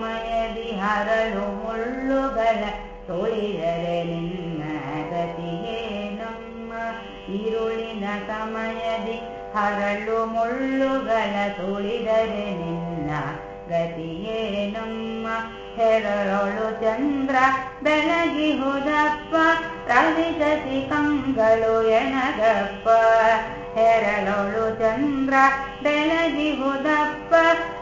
ಮುಳ್ಳಿನ ಹರಳು ಮುಳ್ಳುಗಳ ತೋಳಿದರೆ ನಿನ್ನ ಗತಿಯೇನಮ್ಮ ಈರುಳಿನ ಸಮಯದಿ ಹರಳು ಮುಳ್ಳುಗಳ ತುಳಿದರೆ ನಿನ್ನ ಗತಿಯೇನಮ್ಮ ಹೆರಳು ಚಂದ್ರ ಬೆಳಗಿ ಹೋದಪ್ಪ ರವಿದತಿ ಕಂಗಳು ಎಣಗಪ್ಪ ಹೆರಳು ಚಂದ್ರ ಬೆಳಗಿ ಹೋದಪ್ಪ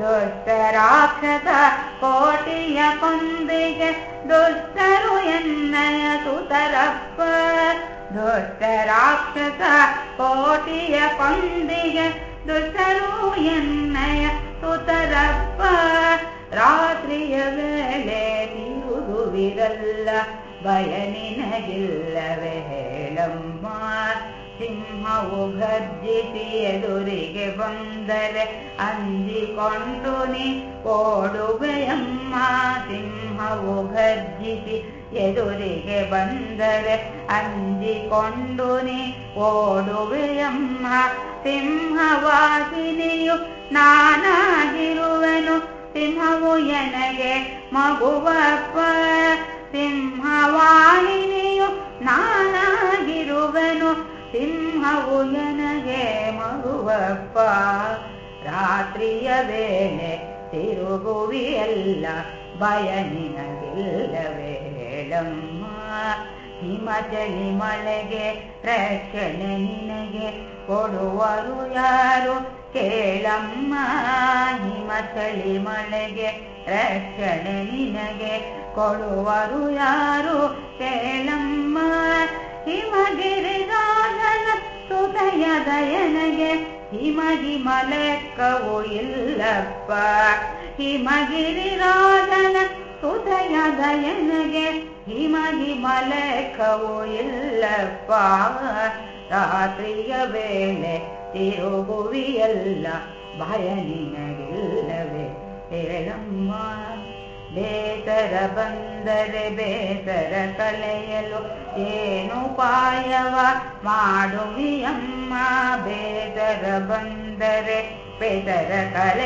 दोष्ट राक्षस कोट्य पन्दय सुतरप्प दुष्ट राक्षस कोटि पन्द दुष्टरुय सुतरप्प रात्रि वीव बयलिनम् ಸಿಂಹವು ए ಎದುರಿಗೆ ಬಂದರೆ ಅಂಜಿಕೊಂಡು ನೀ ए वरे ನಾನಾಗಿರುವನು ಸಿಂಹವು ಎನಗೆ ಮಗುವಪ್ಪ ಸಿಂಹವಾಹಿನಿಯು ನಾನಾಗಿ ಸಿಂಹವು ನನಗೆ ಮಗುವಪ್ಪ ರಾತ್ರಿಯ ವೇಳೆ ತಿರುಗುವಿಯಲ್ಲ ಭಯ ನಿನಗಿಲ್ಲವೇ ಹೇಳಮ್ಮ ಚಳಿ ಮಳೆಗೆ ರಕ್ಷಣೆ ನಿನಗೆ ಕೊಡುವರು ಯಾರು ಕೇಳಮ್ಮ ಚಳಿ ಮಳೆಗೆ ರಕ್ಷಣೆ ನಿನಗೆ ಕೊಡುವರು ಯಾರು ಕೇಳ ನನಗೆ ಹಿಮಗಿಮಲೆಕ್ಕವು ಇಲ್ಲಪ್ಪ ಹಿಮಗಿರಿರಾಜನ ಸುಧಯದಯನಗೆ ಹಿಮಗಿಮಲೆಕ್ಕವು ಇಲ್ಲಪ್ಪ ರಾತ್ರಿಯ ವೇಳೆ ತಿರುಗುವಿಯಲ್ಲ ಭಯ ನಿನಗಿಲ್ಲವೇ ಹೇಳಮ್ಮ ಬೇದರ ಬಂದರೆ ಬೇಸರ ಏನು ಪಾಯವ ಮಾಡುವಿಯಮ್ಮ ಬೇದರ ಬಂದರೆ ಬೇಸರ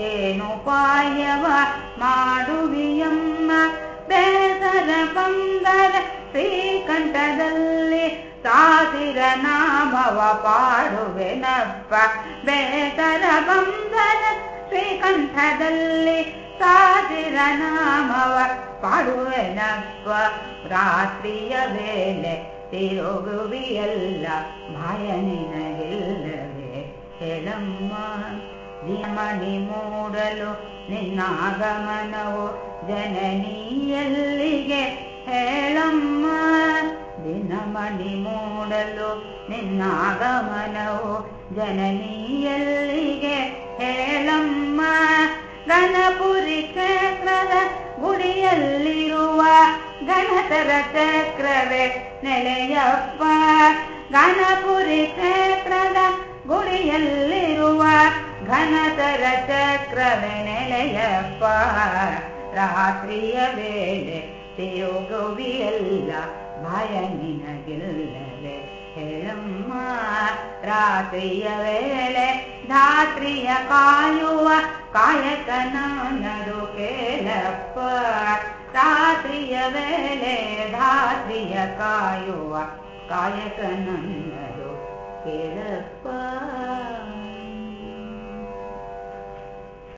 ಏನು ಪಾಯವ ಮಾಡುವಿಯಮ್ಮ ಬೇಸರ ಬಂದರೆ ಶ್ರೀಕಂಠದಲ್ಲಿ ಸಾಸಿರ ನಾಮವ ಪಾಡುವೆನಪ್ಪ ಬೇಸರ ಬಂದರೆ ಶ್ರೀಕಂಠದಲ್ಲಿ ನಾಮವ ಪಾಡುವೆನಪ್ಪ ರಾತ್ರಿಯ ವೇಳೆ ತಿರುಗುವಿಯಲ್ಲ ನಿನಗಿಲ್ಲವೇ ಹೇಳಮ್ಮ ದಿಮಣಿ ಮೂಡಲು ನಿನ್ನಾಗಮನವು ಜನನಿಯಲ್ಲಿಗೆ ಹೇಳಮ್ಮ ದಿನಮಣಿ ಮೂಡಲು ನಿನ್ನಾಗಮನವು ಜನನಿಯಲ್ಲಿಗೆ ಹೇಳ రటక్రవే నెలేప్పా గణపురి క్షేత్రద గుడియల్లిరువా ఘనతరక్రవే నెలేప్పా రాత్రియవేలే తియోగవియల్ల భయనినకెల్లవే హేమ్మా రాత్రియవేలే దాత్రియకాయువ కాయకనానదుకేలప్పా तात्रिय वेले धात्रिय कायुआ कायक नंदरो